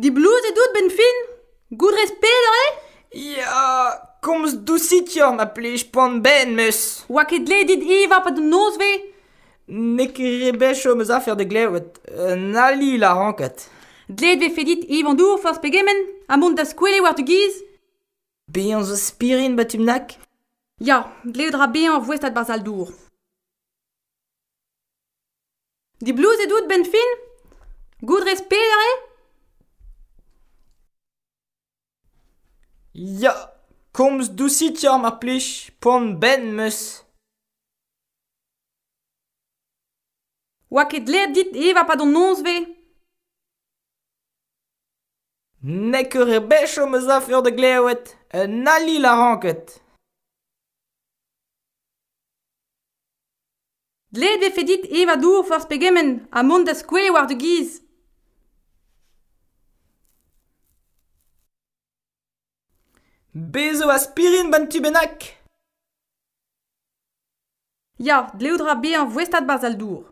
Di blouz e dout ben fin Gout respet dore Ya, komz dousit yor ma plij pant ben meus. Oa ket le dit Eva pa dum noz ve Nek rebech o meus afer de glevet. Nali la ranket. Dled ve fedit Ivan dour forz pegemen, a mont da skwele war tu giz Beyan zo spirin batum nak Ya, dled ra beyan voestat barzal dour. Di blouz e dout ben fin Gout respet dore Ya, komz dousit ma plij, poan ben meus. Oa ket le dit eva pa don noz ve. Ne ur bech o meus afer de glevet, un ali la ranket. Dle de fedit eva dour for pegemen a mont da skwe war de giz. Bezo aspirin ban tubenak Ya, dleudra be an voestad barzal dour.